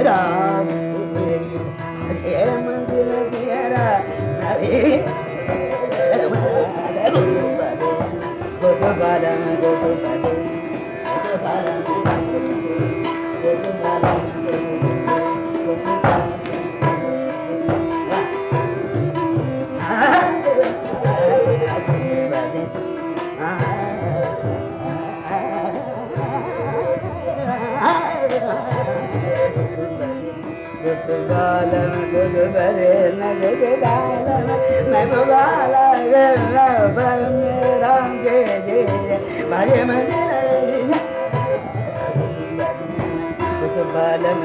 राम हरे मंदिर तेरा हरे गोद बालम गोद గజగాలం గజగరే నగజగాలం మగబాలం రామ్ జయ జయ భయ మగబాలం